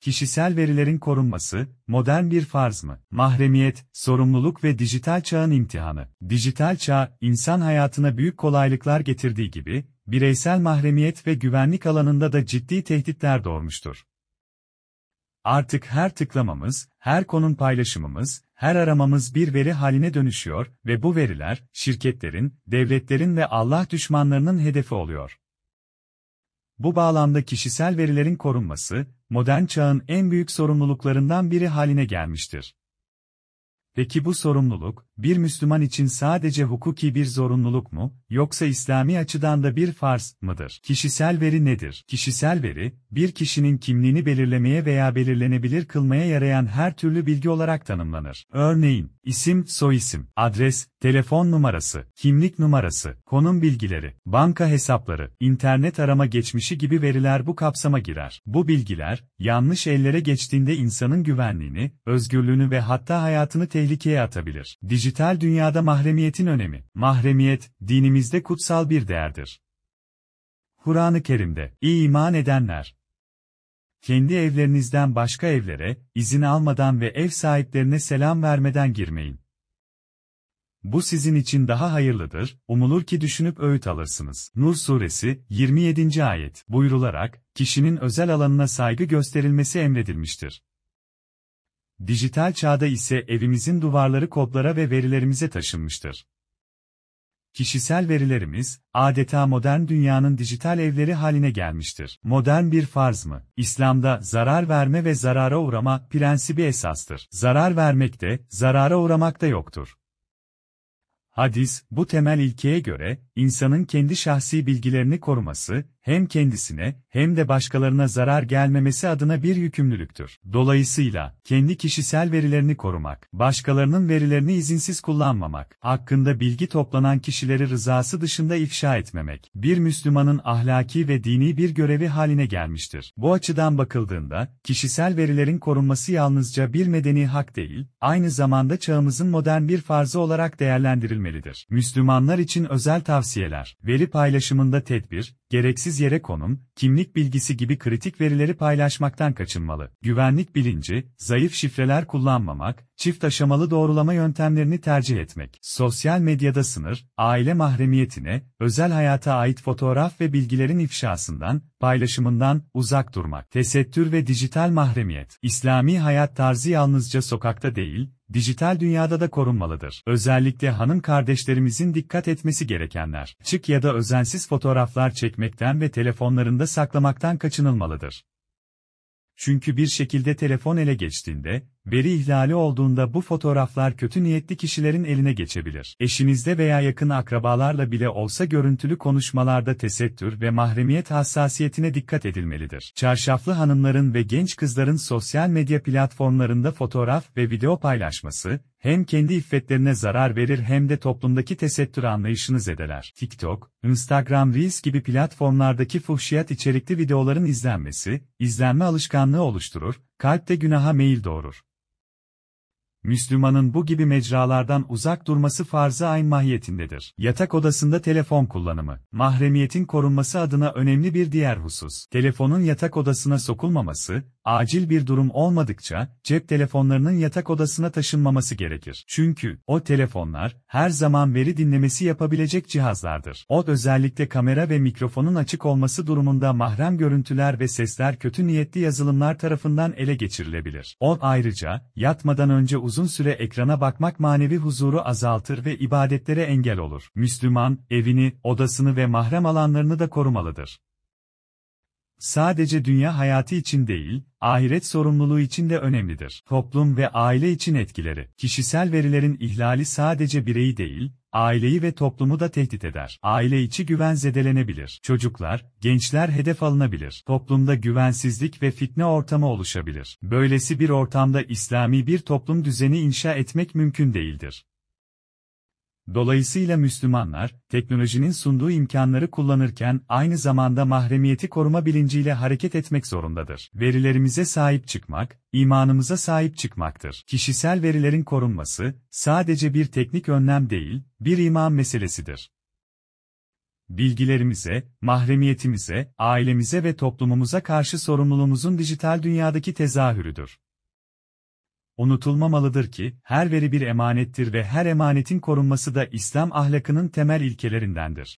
Kişisel verilerin korunması, modern bir farz mı? Mahremiyet, sorumluluk ve dijital çağın imtihanı. Dijital çağ, insan hayatına büyük kolaylıklar getirdiği gibi, bireysel mahremiyet ve güvenlik alanında da ciddi tehditler doğurmuştur. Artık her tıklamamız, her konum paylaşımımız, her aramamız bir veri haline dönüşüyor ve bu veriler, şirketlerin, devletlerin ve Allah düşmanlarının hedefi oluyor. Bu bağlamda kişisel verilerin korunması, modern çağın en büyük sorumluluklarından biri haline gelmiştir. Peki bu sorumluluk, bir Müslüman için sadece hukuki bir zorunluluk mu, yoksa İslami açıdan da bir farz mıdır? Kişisel veri nedir? Kişisel veri, bir kişinin kimliğini belirlemeye veya belirlenebilir kılmaya yarayan her türlü bilgi olarak tanımlanır. Örneğin, isim, soyisim, adres, telefon numarası, kimlik numarası, konum bilgileri, banka hesapları, internet arama geçmişi gibi veriler bu kapsama girer. Bu bilgiler, yanlış ellere geçtiğinde insanın güvenliğini, özgürlüğünü ve hatta hayatını tehlikeye atabilir. Dijital dünyada mahremiyetin önemi. Mahremiyet, dinimizde kutsal bir değerdir. Kur'an-ı Kerim'de, iyi iman edenler, kendi evlerinizden başka evlere, izin almadan ve ev sahiplerine selam vermeden girmeyin. Bu sizin için daha hayırlıdır, umulur ki düşünüp öğüt alırsınız. Nur suresi, 27. ayet, buyrularak, kişinin özel alanına saygı gösterilmesi emredilmiştir. Dijital çağda ise evimizin duvarları kodlara ve verilerimize taşınmıştır. Kişisel verilerimiz, adeta modern dünyanın dijital evleri haline gelmiştir. Modern bir farz mı? İslam'da zarar verme ve zarara uğrama prensibi esastır. Zarar vermekte, zarara uğramakta yoktur. Hadis, bu temel ilkeye göre, insanın kendi şahsi bilgilerini koruması, hem kendisine, hem de başkalarına zarar gelmemesi adına bir yükümlülüktür. Dolayısıyla, kendi kişisel verilerini korumak, başkalarının verilerini izinsiz kullanmamak, hakkında bilgi toplanan kişileri rızası dışında ifşa etmemek, bir Müslümanın ahlaki ve dini bir görevi haline gelmiştir. Bu açıdan bakıldığında, kişisel verilerin korunması yalnızca bir medeni hak değil, aynı zamanda çağımızın modern bir farzı olarak değerlendirilmelidir. Müslümanlar için özel tavsiyeler, veri paylaşımında tedbir, gereksiz yere konum, kimlik bilgisi gibi kritik verileri paylaşmaktan kaçınmalı. Güvenlik bilinci, zayıf şifreler kullanmamak, çift aşamalı doğrulama yöntemlerini tercih etmek. Sosyal medyada sınır, aile mahremiyetine, özel hayata ait fotoğraf ve bilgilerin ifşasından, paylaşımından uzak durmak. Tesettür ve dijital mahremiyet. İslami hayat tarzı yalnızca sokakta değil, dijital dünyada da korunmalıdır. Özellikle hanım kardeşlerimizin dikkat etmesi gerekenler. Çık ya da özensiz fotoğraflar çekmekten ve telefonlarında saklamaktan kaçınılmalıdır. Çünkü bir şekilde telefon ele geçtiğinde, veri ihlali olduğunda bu fotoğraflar kötü niyetli kişilerin eline geçebilir. Eşinizde veya yakın akrabalarla bile olsa görüntülü konuşmalarda tesettür ve mahremiyet hassasiyetine dikkat edilmelidir. Çarşaflı hanımların ve genç kızların sosyal medya platformlarında fotoğraf ve video paylaşması, hem kendi iffetlerine zarar verir hem de toplumdaki tesettür anlayışını zedeler. TikTok, Instagram Reels gibi platformlardaki fuhşiyat içerikli videoların izlenmesi, izlenme alışkanlığı oluşturur, kalpte günaha meyil doğurur. Müslümanın bu gibi mecralardan uzak durması farz-ı ayn mahiyetindedir. Yatak odasında telefon kullanımı, mahremiyetin korunması adına önemli bir diğer husus. Telefonun yatak odasına sokulmaması, acil bir durum olmadıkça, cep telefonlarının yatak odasına taşınmaması gerekir. Çünkü, o telefonlar, her zaman veri dinlemesi yapabilecek cihazlardır. O özellikle kamera ve mikrofonun açık olması durumunda mahrem görüntüler ve sesler kötü niyetli yazılımlar tarafından ele geçirilebilir. O ayrıca, yatmadan önce uzun süre ekrana bakmak manevi huzuru azaltır ve ibadetlere engel olur. Müslüman, evini, odasını ve mahrem alanlarını da korumalıdır. Sadece dünya hayatı için değil, ahiret sorumluluğu için de önemlidir. Toplum ve aile için etkileri. Kişisel verilerin ihlali sadece bireyi değil, aileyi ve toplumu da tehdit eder. Aile içi güven zedelenebilir. Çocuklar, gençler hedef alınabilir. Toplumda güvensizlik ve fitne ortamı oluşabilir. Böylesi bir ortamda İslami bir toplum düzeni inşa etmek mümkün değildir. Dolayısıyla Müslümanlar, teknolojinin sunduğu imkanları kullanırken aynı zamanda mahremiyeti koruma bilinciyle hareket etmek zorundadır. Verilerimize sahip çıkmak, imanımıza sahip çıkmaktır. Kişisel verilerin korunması, sadece bir teknik önlem değil, bir iman meselesidir. bilgilerimize, mahremiyetimize, ailemize ve toplumumuza karşı sorumluluğumuzun dijital dünyadaki tezahürüdür. Unutulmamalıdır ki, her veri bir emanettir ve her emanetin korunması da İslam ahlakının temel ilkelerindendir.